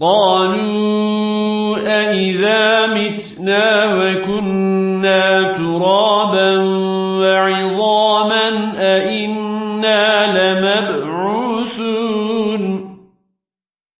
قالوا أئذا متنا وكنا ترابا وعظاما أئنا لمبعوثون